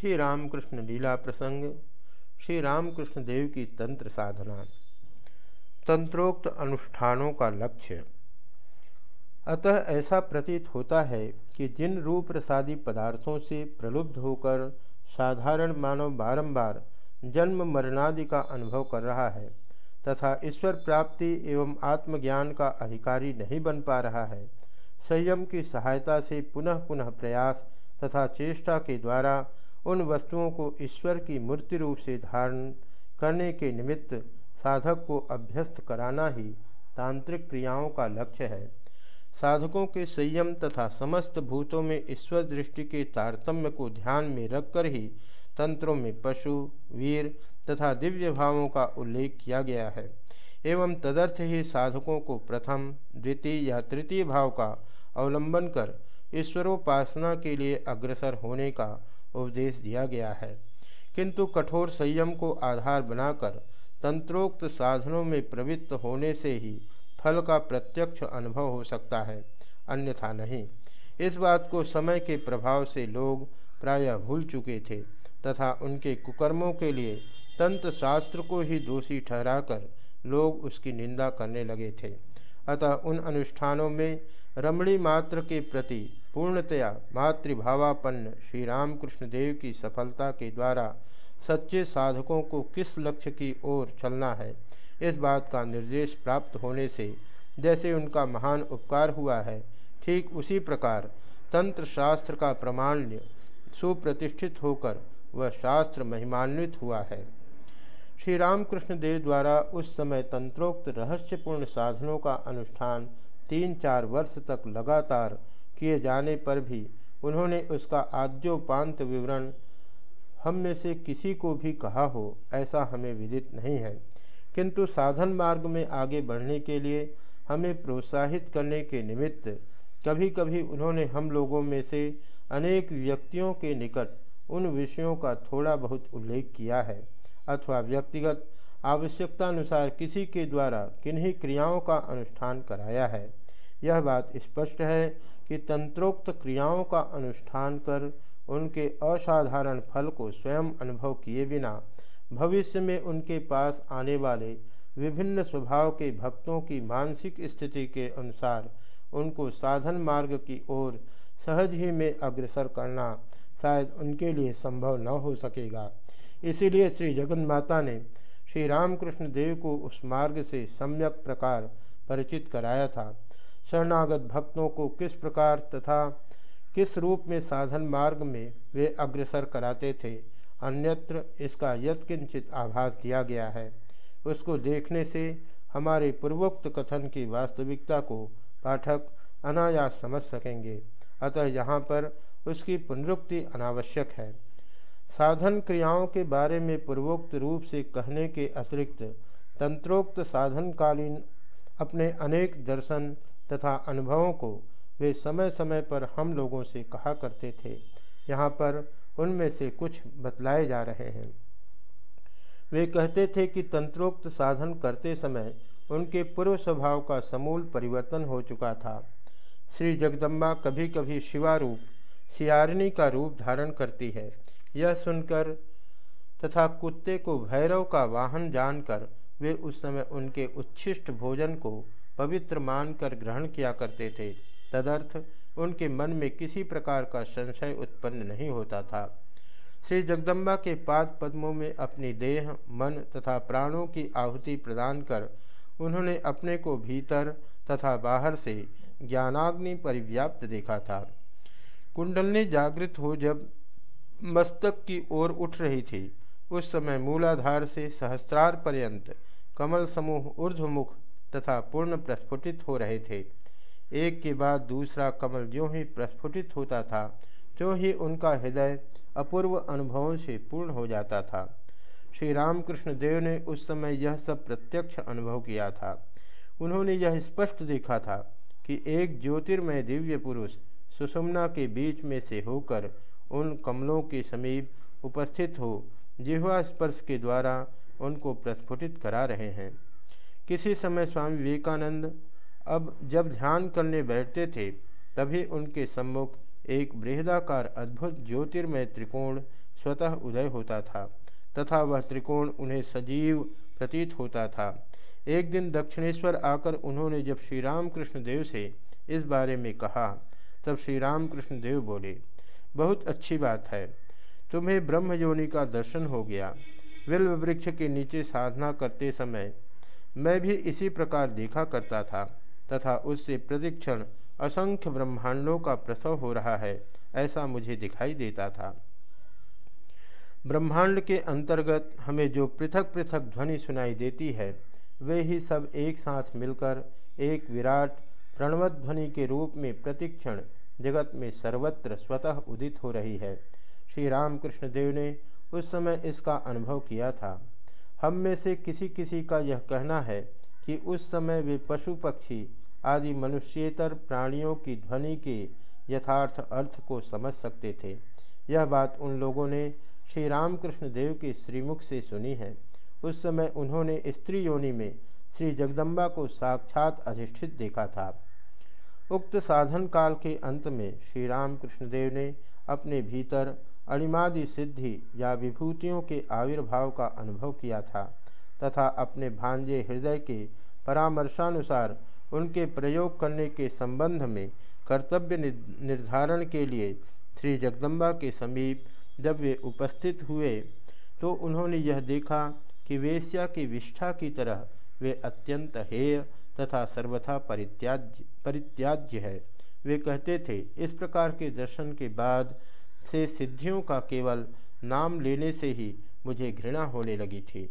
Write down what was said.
श्री रामकृष्ण लीला प्रसंग, श्री रामकृष्ण देव की तंत्र साधना, तंत्रोक्त अनुष्ठानों का लक्ष्य। अतः ऐसा प्रतीत होता है कि जिन रूप प्रसादी पदार्थों से प्रलुब्ध होकर साधारण मानव बारंबार जन्म मरणादि का अनुभव कर रहा है, तथा ईश्वर प्राप्ति एवं आत्मज्ञान का अधिकारी नहीं बन पा रहा है, संयम की सहायता से पुनः पुनः प्रयास तथा चेष्टा के द्वारा उन वस्तुओं को ईश्वर की मूर्ति रूप से धारण करने के निमित्त साधक को अभ्यस्त कराना ही तांत्रिक क्रियाओं का लक्ष्य है। साधकों के संयम तथा समस्त भूतों में ईश्वर दृष्टि के तारतम्य को ध्यान में रखकर ही तंत्रों में पशु, वीर तथा दिव्य भावों का उल्लेख किया गया है। एवं तदर्थ ही साधकों को प्रथम, द्वितीय या तृतीय भाव का अवलंबन कर ईश्वरोपासना के लिए अग्रसर होने का उपदेश दिया गया है। किंतु कठोर संयम को आधार बनाकर तंत्रोक्त साधनों में प्रवृत्त होने से ही फल का प्रत्यक्ष अनुभव हो सकता है, अन्यथा नहीं। इस बात को समय के प्रभाव से लोग प्रायः भूल चुके थे तथा उनके कुकर्मों के लिए तंत्र शास्त्र को ही दोषी ठहराकर लोग उसकी निंदा करने लगे थे। अतः उन अनुष्ठानों में रमणी मात्र के प्रति पूर्णतया मातृभावापन्न श्री रामकृष्ण देव की सफलता के द्वारा सच्चे साधकों को किस लक्ष्य की ओर चलना है, इस बात का निर्देश प्राप्त होने से जैसे उनका महान उपकार हुआ है, ठीक उसी प्रकार तंत्र शास्त्र का प्रमाण्य सुप्रतिष्ठित होकर वह शास्त्र महिमान्वित हुआ है। श्री रामकृष्ण देव द्वारा उस समय तंत्रोक्त रहस्यपूर्ण साधनों का अनुष्ठान तीन चार वर्ष तक लगातार किए जाने पर भी उन्होंने उसका आद्योपांत विवरण हम में से किसी को भी कहा हो, ऐसा हमें विदित नहीं है। किंतु साधन मार्ग में आगे बढ़ने के लिए हमें प्रोत्साहित करने के निमित्त कभी कभी उन्होंने हम लोगों में से अनेक व्यक्तियों के निकट उन विषयों का थोड़ा बहुत उल्लेख किया है अथवा व्यक्तिगत आवश्यकतानुसार किसी के द्वारा किन्हीं क्रियाओं का अनुष्ठान कराया है। यह बात स्पष्ट है कि तंत्रोक्त क्रियाओं का अनुष्ठान कर उनके असाधारण फल को स्वयं अनुभव किए बिना भविष्य में उनके पास आने वाले विभिन्न स्वभाव के भक्तों की मानसिक स्थिति के अनुसार उनको साधन मार्ग की ओर सहज ही में अग्रसर करना शायद उनके लिए संभव न हो सकेगा। इसीलिए श्री जगन माता ने श्री रामकृष्ण देव को उस मार्ग से सम्यक प्रकार परिचित कराया था। शरणागत भक्तों को किस प्रकार तथा किस रूप में साधन मार्ग में वे अग्रसर कराते थे, अन्यत्र इसका यत्किंचित आभास दिया गया है। उसको देखने से हमारे पूर्वोक्त कथन की वास्तविकता को पाठक अनायास समझ सकेंगे। अतः यहाँ पर उसकी पुनरुक्ति अनावश्यक है। साधन क्रियाओं के बारे में पूर्वोक्त रूप से कहने के अतिरिक्त तंत्रोक्त साधनकालीन अपने अनेक दर्शन तथा अनुभवों को वे समय समय पर हम लोगों से कहा करते थे। यहाँ पर उनमें से कुछ बतलाए जा रहे हैं। वे कहते थे कि तंत्रोक्त साधन करते समय उनके पूर्व स्वभाव का समूल परिवर्तन हो चुका था। श्री जगदम्बा कभी कभी शिवारूप सियारिणी का रूप धारण करती है। यह सुनकर तथा कुत्ते को भैरव का वाहन जानकर वे उस समय उनके उच्छिष्ट भोजन को पवित्र मानकर ग्रहण किया करते थे। तदर्थ, उनके मन में किसी प्रकार का संशय उत्पन्न नहीं होता था। श्री जगदम्बा के पाद पद्मों में अपनी देह, मन तथा प्राणों की आहुति प्रदान कर, उन्होंने अपने को भीतर तथा बाहर से ज्ञानाग्नि परिव्याप्त देखा था। कुंडलनी जागृत हो जब मस्तक की ओर उठ रही थी, उस समय मूलाधार से सहस्त्रार पर्यंत कमल समूह ऊर्ध्वमुख तथा पूर्ण प्रस्फुटित हो रहे थे। एक के बाद दूसरा कमल जो ही प्रस्फुटित होता था, त्यों ही उनका हृदय अपूर्व अनुभवों से पूर्ण हो जाता था। श्री रामकृष्ण देव ने उस समय यह सब प्रत्यक्ष अनुभव किया था। उन्होंने यह स्पष्ट देखा था कि एक ज्योतिर्मय दिव्य पुरुष सुषुम्ना के बीच में से होकर उन कमलों के समीप उपस्थित हो, जिह्वा स्पर्श के द्वारा उनको प्रस्फुटित करा रहे हैं। किसी समय स्वामी विवेकानंद अब जब ध्यान करने बैठते थे, तभी उनके सम्मुख एक बृहदाकार अद्भुत ज्योतिर्मय त्रिकोण स्वतः उदय होता था, तथा वह त्रिकोण उन्हें सजीव प्रतीत होता था। एक दिन दक्षिणेश्वर आकर उन्होंने जब श्री रामकृष्ण देव से इस बारे में कहा, तब श्री रामकृष्ण देव बोले, बहुत अच्छी बात है, तुम्हें ब्रह्मयोनि का दर्शन हो गया। विल्व वृक्ष के नीचे साधना करते समय मैं भी इसी प्रकार देखा करता था, तथा उससे प्रतिक्षण असंख्य ब्रह्मांडों का प्रसव हो रहा है, ऐसा मुझे दिखाई देता था। ब्रह्मांड के अंतर्गत हमें जो पृथक पृथक ध्वनि सुनाई देती है, वे ही सब एक साथ मिलकर एक विराट प्रणवत ध्वनि के रूप में प्रतिक्षण जगत में सर्वत्र स्वतः उदित हो रही है। श्री रामकृष्ण देव ने उस समय इसका अनुभव किया था। हम में से किसी किसी का यह कहना है कि उस समय वे पशु पक्षी आदि मनुष्येतर प्राणियों की ध्वनि के यथार्थ अर्थ को समझ सकते थे। यह बात उन लोगों ने श्री रामकृष्ण देव के श्रीमुख से सुनी है। उस समय उन्होंने स्त्री योनि में श्री जगदम्बा को साक्षात अधिष्ठित देखा था। उक्त साधन काल के अंत में श्री राम कृष्णदेव ने अपने भीतर अणिमादि सिद्धि या विभूतियों के आविर्भाव का अनुभव किया था, तथा अपने भांजे हृदय के परामर्शानुसार उनके प्रयोग करने के संबंध में कर्तव्य निर्धारण के लिए श्री जगदम्बा के समीप जब वे उपस्थित हुए तो उन्होंने यह देखा कि वेश्या की विष्ठा की तरह वे अत्यंत हेय तथा सर्वथा परित्याज्य परित्याज्य है। वे कहते थे, इस प्रकार के दर्शन के बाद से सिद्धियों का केवल नाम लेने से ही मुझे घृणा होने लगी थी।